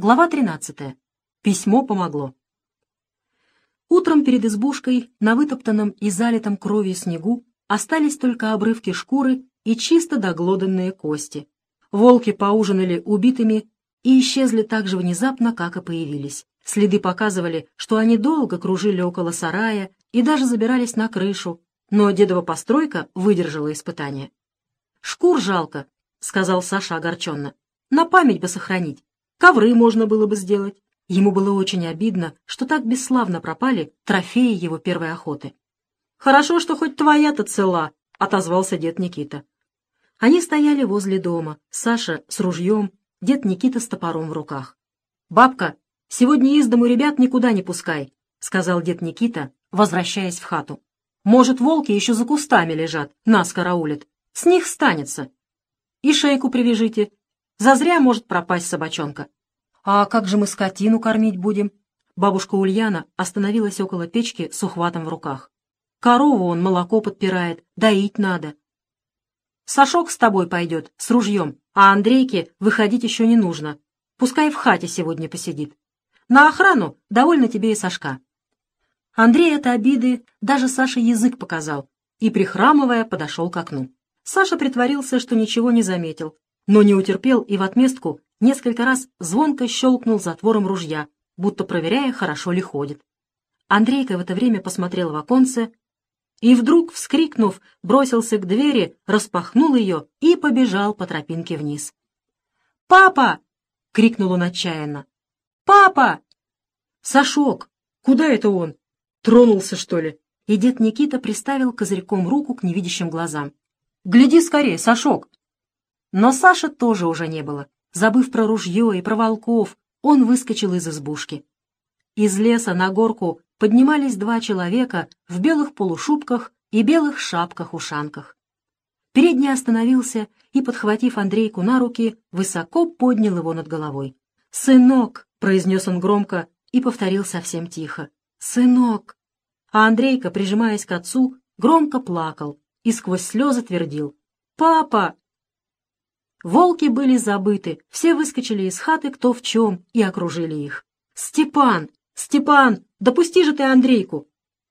Глава 13. Письмо помогло. Утром перед избушкой на вытоптанном и залитом кровью снегу остались только обрывки шкуры и чисто доглоданные кости. Волки поужинали убитыми и исчезли так же внезапно, как и появились. Следы показывали, что они долго кружили около сарая и даже забирались на крышу, но дедова постройка выдержала испытание. «Шкур жалко», — сказал Саша огорченно. «На память бы сохранить». Ковры можно было бы сделать. Ему было очень обидно, что так бесславно пропали трофеи его первой охоты. «Хорошо, что хоть твоя-то цела», — отозвался дед Никита. Они стояли возле дома, Саша с ружьем, дед Никита с топором в руках. «Бабка, сегодня из дому ребят никуда не пускай», — сказал дед Никита, возвращаясь в хату. «Может, волки еще за кустами лежат, нас караулят. С них станется. И шейку привяжите, Зазря может пропасть собачонка. А как же мы скотину кормить будем? Бабушка Ульяна остановилась около печки с ухватом в руках. Корову он молоко подпирает, доить надо. Сашок с тобой пойдет, с ружьем, а Андрейке выходить еще не нужно. Пускай в хате сегодня посидит. На охрану довольно тебе и Сашка. Андрей от обиды даже Саше язык показал и, прихрамывая, подошел к окну. Саша притворился, что ничего не заметил, но не утерпел и в отместку несколько раз звонко щелкнул затвором ружья, будто проверяя, хорошо ли ходит. Андрейка в это время посмотрел в оконце и вдруг, вскрикнув, бросился к двери, распахнул ее и побежал по тропинке вниз. «Папа!» — крикнул он отчаянно. «Папа!» «Сашок! Куда это он? Тронулся, что ли?» И дед Никита приставил козырьком руку к невидящим глазам. «Гляди скорее, Сашок!» Но Саши тоже уже не было. Забыв про ружье и про волков, он выскочил из избушки. Из леса на горку поднимались два человека в белых полушубках и белых шапках-ушанках. Передний остановился и, подхватив Андрейку на руки, высоко поднял его над головой. «Сынок!» — произнес он громко и повторил совсем тихо. «Сынок!» А Андрейка, прижимаясь к отцу, громко плакал и сквозь слезы твердил. «Папа! Волки были забыты, все выскочили из хаты кто в чем и окружили их. «Степан! Степан! Допусти же ты Андрейку!»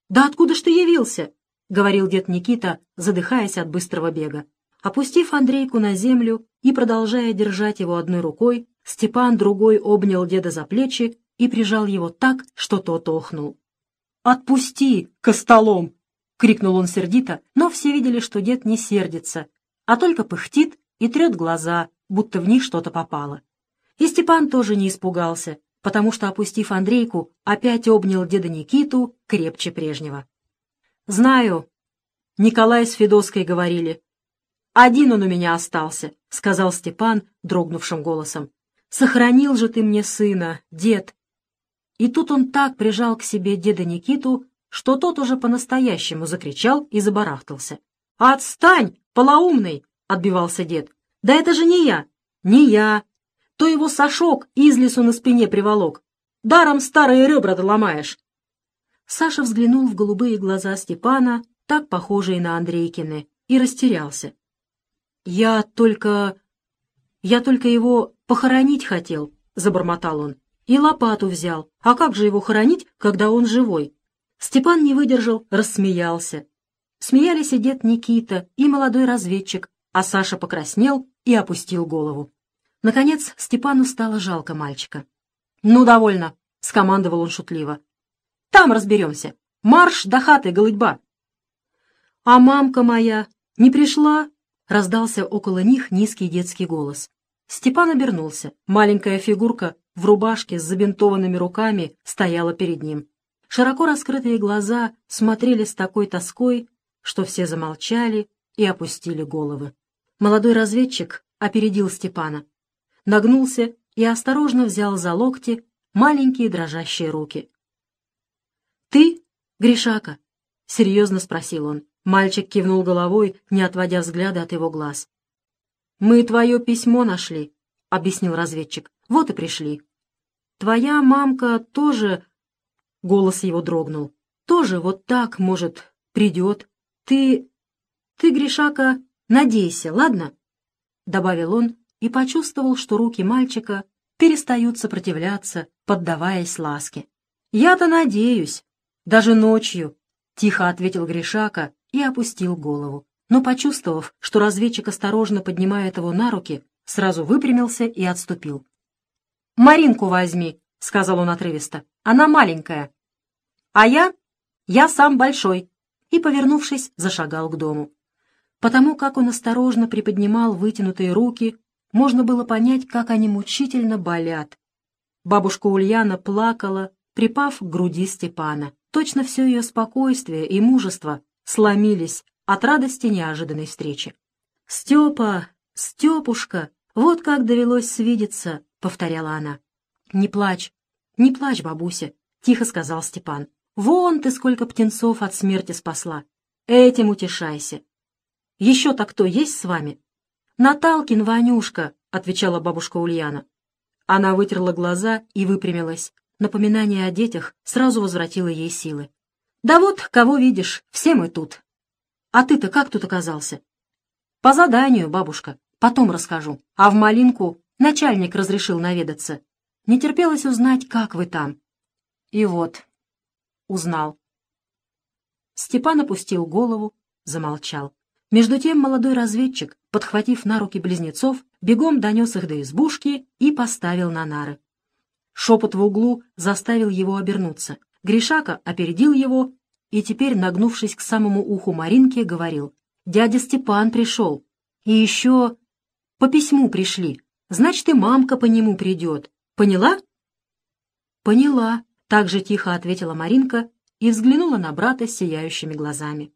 «Да откуда ж ты явился?» — говорил дед Никита, задыхаясь от быстрого бега. Опустив Андрейку на землю и продолжая держать его одной рукой, Степан другой обнял деда за плечи и прижал его так, что тот охнул. «Отпусти, костолом!» — крикнул он сердито, но все видели, что дед не сердится, а только пыхтит и трет глаза, будто в них что-то попало. И Степан тоже не испугался, потому что, опустив Андрейку, опять обнял деда Никиту крепче прежнего. «Знаю, Николай с Федоской говорили. Один он у меня остался», — сказал Степан дрогнувшим голосом. «Сохранил же ты мне сына, дед». И тут он так прижал к себе деда Никиту, что тот уже по-настоящему закричал и забарахтался. «Отстань, полоумный!» — отбивался дед. «Да это же не я! Не я! То его Сашок из лесу на спине приволок. Даром старые ребра доломаешь!» Саша взглянул в голубые глаза Степана, так похожие на Андрейкины, и растерялся. «Я только... я только его похоронить хотел», — забормотал он. «И лопату взял. А как же его хоронить, когда он живой?» Степан не выдержал, рассмеялся. Смеялись и дед Никита, и молодой разведчик, а Саша покраснел и опустил голову. Наконец Степану стало жалко мальчика. «Ну, довольно», — скомандовал он шутливо. «Там разберемся. Марш до хаты, голытьба!» «А мамка моя не пришла?» — раздался около них низкий детский голос. Степан обернулся. Маленькая фигурка в рубашке с забинтованными руками стояла перед ним. Широко раскрытые глаза смотрели с такой тоской, что все замолчали и опустили головы. Молодой разведчик опередил Степана, нагнулся и осторожно взял за локти маленькие дрожащие руки. «Ты, Гришака?» — серьезно спросил он. Мальчик кивнул головой, не отводя взгляда от его глаз. «Мы твое письмо нашли», — объяснил разведчик. «Вот и пришли. Твоя мамка тоже...» Голос его дрогнул. «Тоже вот так, может, придет. Ты... ты, Гришака, надейся, ладно?» — добавил он и почувствовал, что руки мальчика перестают сопротивляться, поддаваясь ласке. «Я-то надеюсь, даже ночью», — тихо ответил Гришака и опустил голову. Но, почувствовав, что разведчик осторожно поднимает его на руки, сразу выпрямился и отступил. «Маринку возьми», — сказал он отрывисто. «Она маленькая». «А я? Я сам большой», и, повернувшись, зашагал к дому. Потому как он осторожно приподнимал вытянутые руки, можно было понять, как они мучительно болят. Бабушка Ульяна плакала, припав к груди Степана. Точно все ее спокойствие и мужество сломились от радости неожиданной встречи. «Степа! Степушка! Вот как довелось свидеться!» — повторяла она. «Не плачь, не плачь, бабуся!» — тихо сказал Степан. «Вон ты сколько птенцов от смерти спасла! Этим утешайся! Еще-то кто есть с вами?» «Наталкин Ванюшка!» — отвечала бабушка Ульяна. Она вытерла глаза и выпрямилась. Напоминание о детях сразу возвратило ей силы. «Да вот, кого видишь, все мы тут. А ты-то как тут оказался?» «По заданию, бабушка. Потом расскажу. А в Малинку начальник разрешил наведаться. Не терпелось узнать, как вы там». И вот, узнал. Степан опустил голову, замолчал. Между тем молодой разведчик, подхватив на руки близнецов, бегом донес их до избушки и поставил на нары. Шепот в углу заставил его обернуться. Гришака опередил его и теперь, нагнувшись к самому уху Маринки, говорил. «Дядя Степан пришел. И еще по письму пришли. Значит, и мамка по нему придет. Поняла?» «Поняла», — так же тихо ответила Маринка и взглянула на брата сияющими глазами.